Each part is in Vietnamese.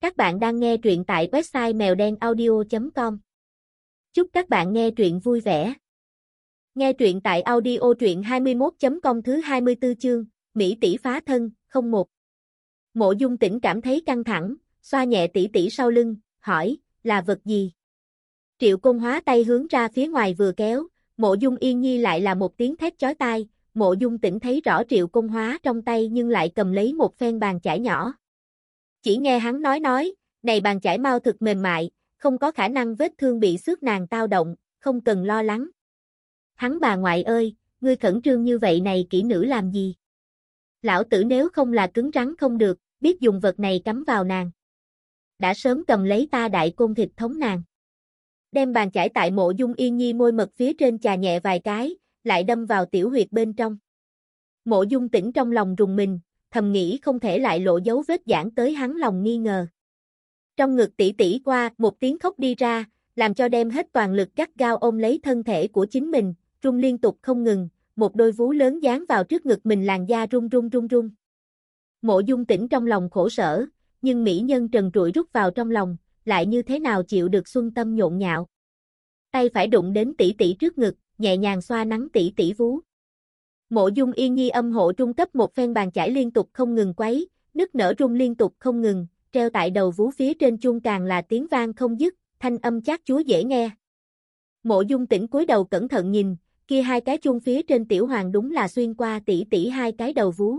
Các bạn đang nghe truyện tại website mèo đen audio.com. Chúc các bạn nghe truyện vui vẻ. Nghe truyện tại audio truyện 21.com thứ 24 chương, Mỹ tỷ phá thân, 01. Mộ dung tỉnh cảm thấy căng thẳng, xoa nhẹ tỷ tỷ sau lưng, hỏi, là vật gì? Triệu công hóa tay hướng ra phía ngoài vừa kéo, mộ dung yên nhi lại là một tiếng thét chói tai, mộ dung tỉnh thấy rõ triệu công hóa trong tay nhưng lại cầm lấy một phen bàn chải nhỏ. Chỉ nghe hắn nói nói, này bàn chải mau thực mềm mại, không có khả năng vết thương bị xước nàng tao động, không cần lo lắng. Hắn bà ngoại ơi, ngươi khẩn trương như vậy này kỹ nữ làm gì? Lão tử nếu không là cứng rắn không được, biết dùng vật này cắm vào nàng. Đã sớm cầm lấy ta đại côn thịt thống nàng. Đem bàn chải tại mộ dung yên nhi môi mật phía trên trà nhẹ vài cái, lại đâm vào tiểu huyệt bên trong. Mộ dung tỉnh trong lòng rùng mình, thầm nghĩ không thể lại lộ dấu vết giảng tới hắn lòng nghi ngờ. Trong ngực tỷ tỷ qua, một tiếng khóc đi ra, làm cho đem hết toàn lực gắt gao ôm lấy thân thể của chính mình, rung liên tục không ngừng, một đôi vú lớn dán vào trước ngực mình làn da rung rung rung rung. Mộ dung tỉnh trong lòng khổ sở, nhưng mỹ nhân trần trụi rút vào trong lòng, lại như thế nào chịu được xuân tâm nhộn nhạo. Tay phải đụng đến tỷ tỷ trước ngực, nhẹ nhàng xoa nắng tỷ tỷ vú. Mộ dung yên nhi âm hộ trung cấp một phen bàn chải liên tục không ngừng quấy, nức nở rung liên tục không ngừng, treo tại đầu vú phía trên chuông càng là tiếng vang không dứt, thanh âm chát chúa dễ nghe. Mộ dung tỉnh cúi đầu cẩn thận nhìn, kia hai cái chuông phía trên tiểu hoàng đúng là xuyên qua tỷ tỷ hai cái đầu vú.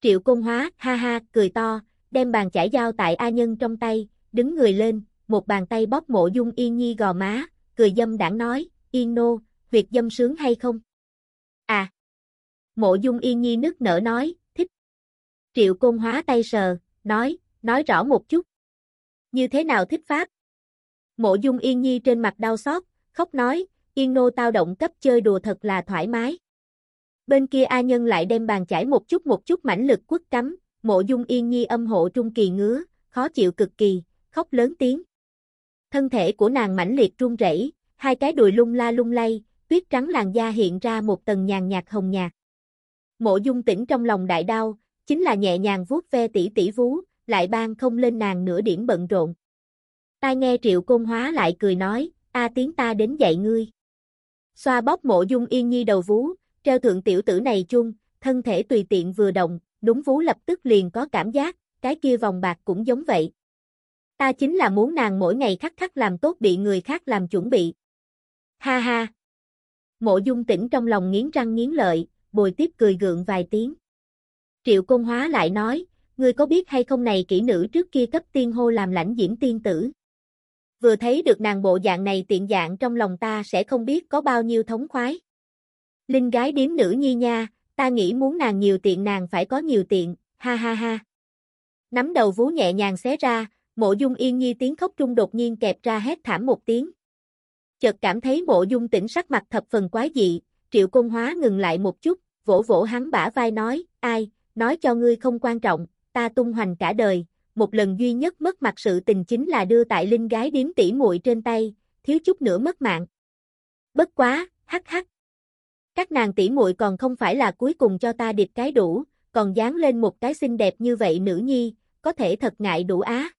Triệu công hóa, ha ha, cười to, đem bàn chải dao tại A Nhân trong tay, đứng người lên, một bàn tay bóp mộ dung yên nhi gò má, cười dâm đảng nói, yên nô, huyệt dâm sướng hay không? À! Mộ dung yên nhi nức nở nói, thích. Triệu côn hóa tay sờ, nói, nói rõ một chút. Như thế nào thích pháp? Mộ dung yên nhi trên mặt đau xót, khóc nói, yên nô tao động cấp chơi đùa thật là thoải mái. Bên kia A Nhân lại đem bàn chải một chút một chút mãnh lực quất cắm, mộ dung yên nhi âm hộ trung kỳ ngứa, khó chịu cực kỳ, khóc lớn tiếng. Thân thể của nàng mãnh liệt run rẩy, hai cái đùi lung la lung lay, tuyết trắng làn da hiện ra một tầng nhàn nhạt hồng nhạt. Mộ dung tỉnh trong lòng đại đau, chính là nhẹ nhàng vuốt ve tỷ tỷ vú, lại ban không lên nàng nửa điểm bận rộn. Tai nghe triệu côn hóa lại cười nói, a tiếng ta đến dạy ngươi. Xoa bóp mộ dung yên nhi đầu vú, treo thượng tiểu tử này chung, thân thể tùy tiện vừa động, đúng vú lập tức liền có cảm giác, cái kia vòng bạc cũng giống vậy. Ta chính là muốn nàng mỗi ngày khắc khắc làm tốt bị người khác làm chuẩn bị. Ha ha. Mộ dung tỉnh trong lòng nghiến răng nghiến lợi, bồi tiếp cười gượng vài tiếng. Triệu Công Hóa lại nói, ngươi có biết hay không này kỹ nữ trước kia cấp tiên hô làm lãnh diễm tiên tử. Vừa thấy được nàng bộ dạng này tiện dạng trong lòng ta sẽ không biết có bao nhiêu thống khoái. Linh gái điếm nữ nhi nha, ta nghĩ muốn nàng nhiều tiện nàng phải có nhiều tiện, ha ha ha. Nắm đầu vú nhẹ nhàng xé ra, mộ dung yên nhi tiếng khóc trung đột nhiên kẹp ra hét thảm một tiếng. Chợt cảm thấy mộ dung tỉnh sắc mặt thập phần quái dị, triệu công hóa ngừng lại một chút, vỗ vỗ hắn bả vai nói, ai, nói cho ngươi không quan trọng, ta tung hoành cả đời, một lần duy nhất mất mặt sự tình chính là đưa tại linh gái điếm tỉ muội trên tay, thiếu chút nữa mất mạng. Bất quá, hắc hắc. Các nàng tỉ muội còn không phải là cuối cùng cho ta địch cái đủ, còn dán lên một cái xinh đẹp như vậy nữ nhi, có thể thật ngại đủ á.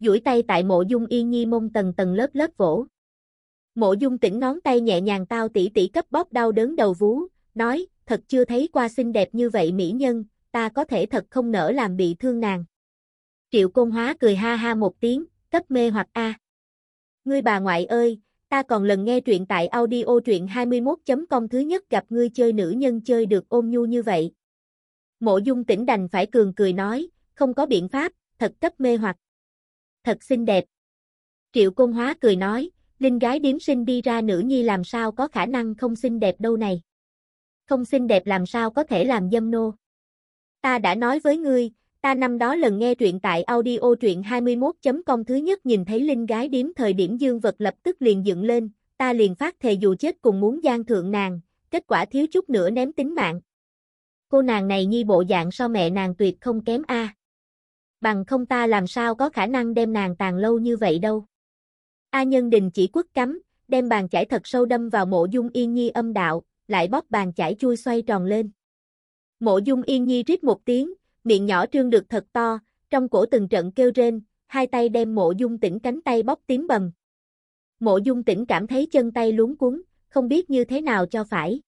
duỗi tay tại mộ dung yên nhi mông tầng tầng lớp lớp vỗ. Mộ dung tỉnh nón tay nhẹ nhàng tao tỉ tỉ cấp bóp đau đớn đầu vú, nói, thật chưa thấy qua xinh đẹp như vậy mỹ nhân, ta có thể thật không nỡ làm bị thương nàng. Triệu Công Hóa cười ha ha một tiếng, cấp mê hoặc A. Ngươi bà ngoại ơi, ta còn lần nghe truyện tại audio truyện 21.com thứ nhất gặp ngươi chơi nữ nhân chơi được ôm nhu như vậy. Mộ dung tỉnh đành phải cường cười nói, không có biện pháp, thật cấp mê hoặc. Thật xinh đẹp. Triệu Công Hóa cười nói, linh gái điếm sinh đi ra nữ nhi làm sao có khả năng không xinh đẹp đâu này. Không xinh đẹp làm sao có thể làm dâm nô. Ta đã nói với ngươi, ta năm đó lần nghe truyện tại audio truyện 21.com thứ nhất nhìn thấy linh gái điếm thời điểm dương vật lập tức liền dựng lên, ta liền phát thề dù chết cùng muốn gian thượng nàng, kết quả thiếu chút nữa ném tính mạng. Cô nàng này nhi bộ dạng so mẹ nàng tuyệt không kém a. Bằng không ta làm sao có khả năng đem nàng tàn lâu như vậy đâu. A Nhân Đình chỉ quất cắm, đem bàn chải thật sâu đâm vào mộ dung yên nhi âm đạo, lại bóp bàn chải chui xoay tròn lên. Mộ dung yên nhi rít một tiếng, miệng nhỏ trương được thật to, trong cổ từng trận kêu rên, hai tay đem mộ dung tỉnh cánh tay bóp tím bầm. Mộ dung tỉnh cảm thấy chân tay luống cuốn, không biết như thế nào cho phải.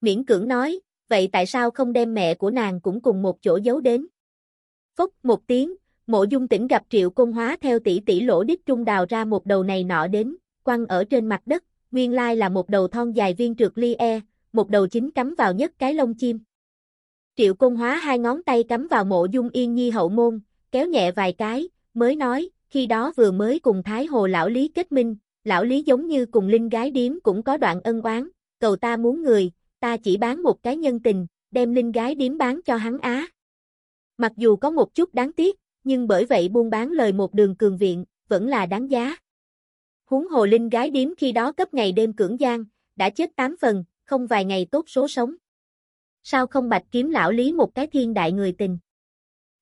Miễn cưỡng nói, vậy tại sao không đem mẹ của nàng cũng cùng một chỗ giấu đến? Phốc một tiếng, mộ dung tỉnh gặp triệu công hóa theo tỷ tỷ lỗ đích trung đào ra một đầu này nọ đến, quăng ở trên mặt đất, nguyên lai là một đầu thon dài viên trượt ly e, một đầu chính cắm vào nhất cái lông chim. Triệu công hóa hai ngón tay cắm vào mộ dung yên nhi hậu môn, kéo nhẹ vài cái, mới nói, khi đó vừa mới cùng Thái Hồ lão Lý kết minh, lão Lý giống như cùng linh gái điếm cũng có đoạn ân oán, cầu ta muốn người, ta chỉ bán một cái nhân tình, đem linh gái điếm bán cho hắn á. Mặc dù có một chút đáng tiếc, nhưng bởi vậy buôn bán lời một đường cường viện, vẫn là đáng giá. Huống hồ linh gái điếm khi đó cấp ngày đêm cưỡng gian, đã chết tám phần, không vài ngày tốt số sống. Sao không bạch kiếm lão lý một cái thiên đại người tình?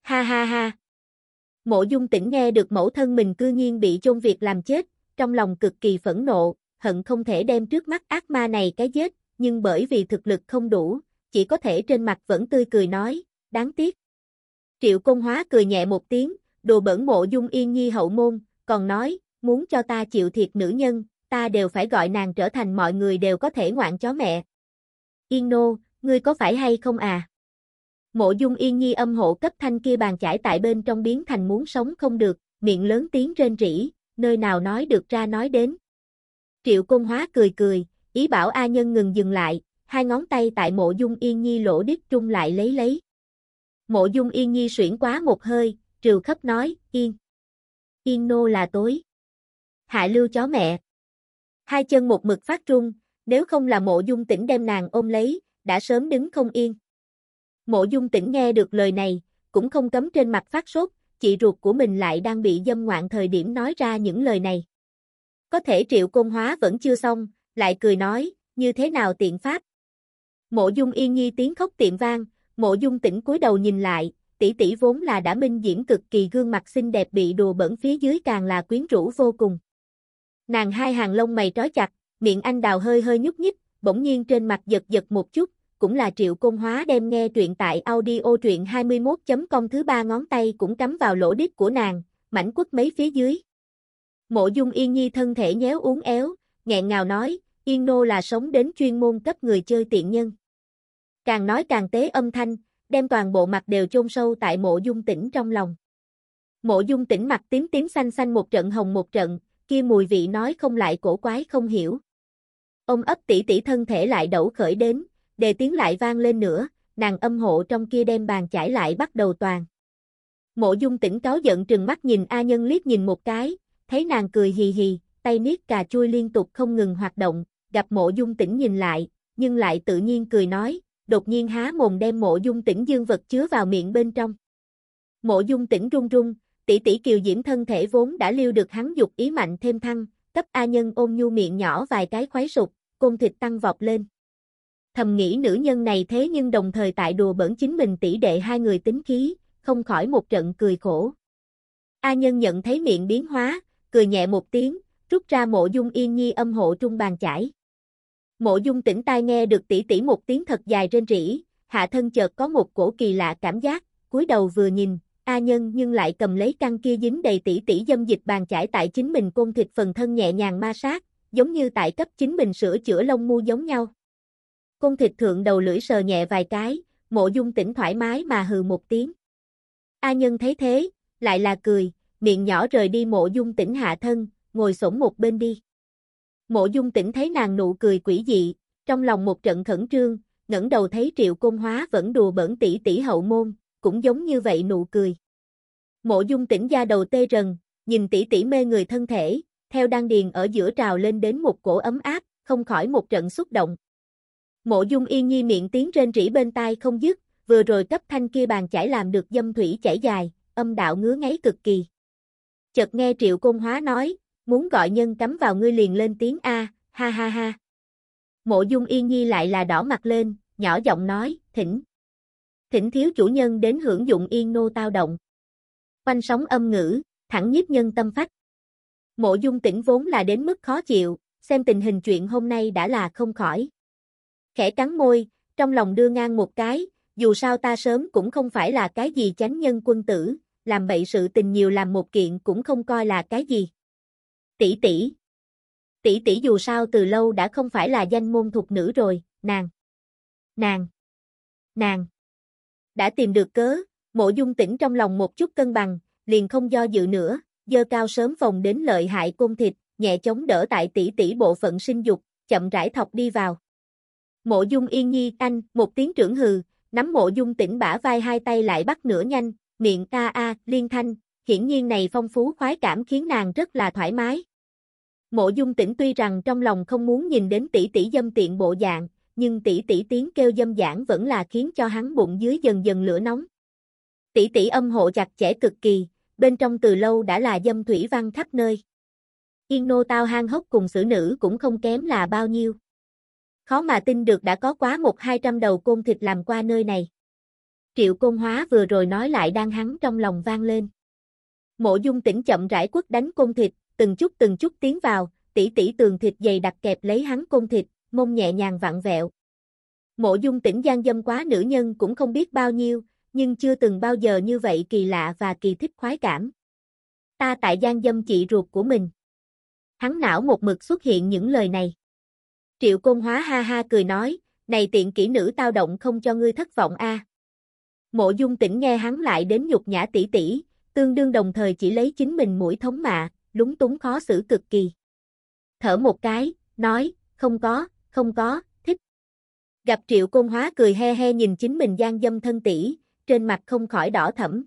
Ha ha ha. Mộ dung tỉnh nghe được mẫu thân mình cư nhiên bị chôn việc làm chết, trong lòng cực kỳ phẫn nộ, hận không thể đem trước mắt ác ma này cái giết, nhưng bởi vì thực lực không đủ, chỉ có thể trên mặt vẫn tươi cười nói, đáng tiếc. Triệu công hóa cười nhẹ một tiếng, đồ bẩn mộ dung yên nhi hậu môn, còn nói, muốn cho ta chịu thiệt nữ nhân, ta đều phải gọi nàng trở thành mọi người đều có thể ngoạn chó mẹ. Yên nô, ngươi có phải hay không à? Mộ dung yên nhi âm hộ cấp thanh kia bàn chải tại bên trong biến thành muốn sống không được, miệng lớn tiếng rên rỉ, nơi nào nói được ra nói đến. Triệu công hóa cười cười, ý bảo A nhân ngừng dừng lại, hai ngón tay tại mộ dung yên nhi lỗ đít trung lại lấy lấy. Mộ dung yên nhi suyễn quá một hơi, trừ khắp nói, yên. Yên nô là tối. Hạ lưu chó mẹ. Hai chân một mực phát trung, nếu không là mộ dung tỉnh đem nàng ôm lấy, đã sớm đứng không yên. Mộ dung tỉnh nghe được lời này, cũng không cấm trên mặt phát sốt, chị ruột của mình lại đang bị dâm ngoạn thời điểm nói ra những lời này. Có thể triệu công hóa vẫn chưa xong, lại cười nói, như thế nào tiện pháp. Mộ dung yên nhi tiếng khóc tiệm vang, mộ dung tĩnh cúi đầu nhìn lại, tỷ tỷ vốn là đã minh diễn cực kỳ gương mặt xinh đẹp bị đùa bẩn phía dưới càng là quyến rũ vô cùng. Nàng hai hàng lông mày trói chặt, miệng anh đào hơi hơi nhúc nhích, bỗng nhiên trên mặt giật giật một chút, cũng là triệu công hóa đem nghe truyện tại audio truyện 21.com thứ ba ngón tay cũng cắm vào lỗ đít của nàng, mảnh quất mấy phía dưới. Mộ dung yên nhi thân thể nhéo uốn éo, nghẹn ngào nói, yên nô là sống đến chuyên môn cấp người chơi tiện nhân. Càng nói càng tế âm thanh, đem toàn bộ mặt đều chôn sâu tại mộ dung tỉnh trong lòng. Mộ dung tỉnh mặt tím tím xanh xanh một trận hồng một trận, kia mùi vị nói không lại cổ quái không hiểu. Ông ấp tỷ tỷ thân thể lại đẩu khởi đến, đề tiếng lại vang lên nữa, nàng âm hộ trong kia đem bàn chải lại bắt đầu toàn. Mộ dung tỉnh cáo giận trừng mắt nhìn A Nhân liếc nhìn một cái, thấy nàng cười hì hì, tay niết cà chui liên tục không ngừng hoạt động, gặp mộ dung tỉnh nhìn lại, nhưng lại tự nhiên cười nói, đột nhiên há mồm đem mộ dung tỉnh dương vật chứa vào miệng bên trong. Mộ dung tỉnh run run, tỷ tỷ kiều diễm thân thể vốn đã liêu được hắn dục ý mạnh thêm thăng, cấp A nhân ôm nhu miệng nhỏ vài cái khoái sụp, côn thịt tăng vọt lên. Thầm nghĩ nữ nhân này thế nhưng đồng thời tại đùa bẩn chính mình tỷ đệ hai người tính khí, không khỏi một trận cười khổ. A nhân nhận thấy miệng biến hóa, cười nhẹ một tiếng, rút ra mộ dung yên nhi âm hộ trung bàn chải. Mộ dung tỉnh tai nghe được tỷ tỷ một tiếng thật dài trên rỉ, hạ thân chợt có một cổ kỳ lạ cảm giác, cúi đầu vừa nhìn, A nhân nhưng lại cầm lấy căn kia dính đầy tỷ tỷ dâm dịch bàn chải tại chính mình côn thịt phần thân nhẹ nhàng ma sát, giống như tại cấp chính mình sửa chữa lông mu giống nhau. Côn thịt thượng đầu lưỡi sờ nhẹ vài cái, mộ dung tỉnh thoải mái mà hừ một tiếng. A nhân thấy thế, lại là cười, miệng nhỏ rời đi mộ dung tỉnh hạ thân, ngồi sổng một bên đi. Mộ dung tỉnh thấy nàng nụ cười quỷ dị, trong lòng một trận khẩn trương, ngẩng đầu thấy triệu công hóa vẫn đùa bẩn tỷ tỷ hậu môn, cũng giống như vậy nụ cười. Mộ dung tỉnh da đầu tê rần, nhìn tỷ tỷ mê người thân thể, theo đan điền ở giữa trào lên đến một cổ ấm áp, không khỏi một trận xúc động. Mộ dung yên nhi miệng tiếng trên rỉ bên tai không dứt, vừa rồi cấp thanh kia bàn chải làm được dâm thủy chảy dài, âm đạo ngứa ngáy cực kỳ. Chợt nghe triệu công hóa nói, muốn gọi nhân cắm vào ngươi liền lên tiếng A, ha ha ha. Mộ dung yên nhi lại là đỏ mặt lên, nhỏ giọng nói, thỉnh. Thỉnh thiếu chủ nhân đến hưởng dụng yên nô tao động. Quanh sóng âm ngữ, thẳng nhiếp nhân tâm phách. Mộ dung tỉnh vốn là đến mức khó chịu, xem tình hình chuyện hôm nay đã là không khỏi. Khẽ cắn môi, trong lòng đưa ngang một cái, dù sao ta sớm cũng không phải là cái gì chánh nhân quân tử, làm bậy sự tình nhiều làm một kiện cũng không coi là cái gì. Tỷ tỷ. Tỷ tỷ dù sao từ lâu đã không phải là danh môn thuộc nữ rồi, nàng. Nàng. Nàng. Đã tìm được cớ, mộ dung tỉnh trong lòng một chút cân bằng, liền không do dự nữa, dơ cao sớm phòng đến lợi hại côn thịt, nhẹ chống đỡ tại tỷ tỷ bộ phận sinh dục, chậm rãi thọc đi vào. Mộ dung yên nhi, anh, một tiếng trưởng hừ, nắm mộ dung tỉnh bả vai hai tay lại bắt nửa nhanh, miệng a a, liên thanh, hiển nhiên này phong phú khoái cảm khiến nàng rất là thoải mái. Mộ dung tỉnh tuy rằng trong lòng không muốn nhìn đến tỷ tỷ dâm tiện bộ dạng, nhưng tỷ tỷ tiếng kêu dâm giảng vẫn là khiến cho hắn bụng dưới dần dần lửa nóng. Tỷ tỷ âm hộ chặt chẽ cực kỳ, bên trong từ lâu đã là dâm thủy văn khắp nơi. Yên nô tao hang hốc cùng xử nữ cũng không kém là bao nhiêu. Khó mà tin được đã có quá một hai trăm đầu côn thịt làm qua nơi này. Triệu Côn Hóa vừa rồi nói lại đang hắn trong lòng vang lên. Mộ dung tỉnh chậm rãi quất đánh côn thịt, từng chút từng chút tiến vào, tỷ tỷ tường thịt dày đặc kẹp lấy hắn côn thịt, mông nhẹ nhàng vặn vẹo. Mộ dung tỉnh gian dâm quá nữ nhân cũng không biết bao nhiêu, nhưng chưa từng bao giờ như vậy kỳ lạ và kỳ thích khoái cảm. Ta tại gian dâm chị ruột của mình. Hắn não một mực xuất hiện những lời này. Triệu Côn Hóa ha ha cười nói, này tiện kỹ nữ tao động không cho ngươi thất vọng a. Mộ Dung Tĩnh nghe hắn lại đến nhục nhã tỷ tỷ, tương đương đồng thời chỉ lấy chính mình mũi thống mạ, lúng túng khó xử cực kỳ. Thở một cái, nói, không có, không có, thích. Gặp Triệu Côn Hóa cười he he nhìn chính mình gian dâm thân tỷ, trên mặt không khỏi đỏ thẫm.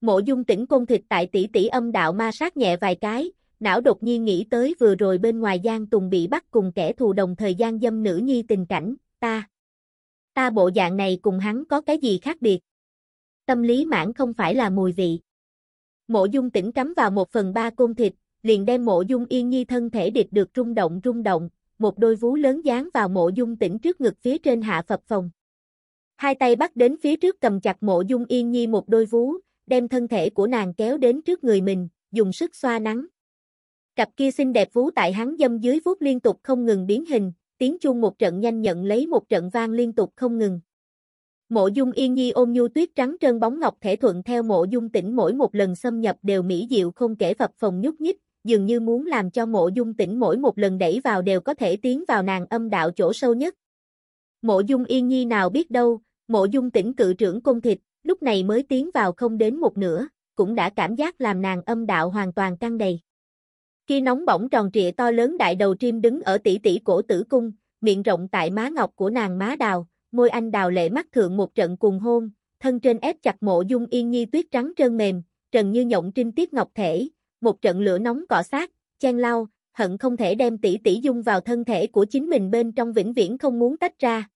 Mộ Dung Tĩnh côn thịt tại tỷ tỷ âm đạo ma sát nhẹ vài cái, não đột nhiên nghĩ tới vừa rồi bên ngoài Giang Tùng bị bắt cùng kẻ thù đồng thời gian dâm nữ nhi tình cảnh, ta. Ta bộ dạng này cùng hắn có cái gì khác biệt? Tâm lý mãn không phải là mùi vị. Mộ dung tỉnh cắm vào một phần ba côn thịt, liền đem mộ dung yên nhi thân thể địch được rung động rung động, một đôi vú lớn dán vào mộ dung tỉnh trước ngực phía trên hạ phập phòng. Hai tay bắt đến phía trước cầm chặt mộ dung yên nhi một đôi vú, đem thân thể của nàng kéo đến trước người mình, dùng sức xoa nắng. Cặp kia xinh đẹp vú tại hắn dâm dưới vuốt liên tục không ngừng biến hình, tiếng chuông một trận nhanh nhận lấy một trận vang liên tục không ngừng. Mộ dung yên nhi ôm nhu tuyết trắng trơn bóng ngọc thể thuận theo mộ dung tỉnh mỗi một lần xâm nhập đều mỹ diệu không kể phập phòng nhúc nhích, dường như muốn làm cho mộ dung tỉnh mỗi một lần đẩy vào đều có thể tiến vào nàng âm đạo chỗ sâu nhất. Mộ dung yên nhi nào biết đâu, mộ dung tỉnh cự trưởng cung thịt, lúc này mới tiến vào không đến một nửa, cũng đã cảm giác làm nàng âm đạo hoàn toàn căng đầy. Khi nóng bỏng tròn trịa to lớn đại đầu chim đứng ở tỷ tỷ cổ tử cung, miệng rộng tại má ngọc của nàng má đào, môi anh đào lệ mắt thượng một trận cùng hôn, thân trên ép chặt mộ dung yên nhi tuyết trắng trơn mềm, trần như nhộng trinh tiết ngọc thể, một trận lửa nóng cọ sát, chen lau, hận không thể đem tỷ tỷ dung vào thân thể của chính mình bên trong vĩnh viễn không muốn tách ra,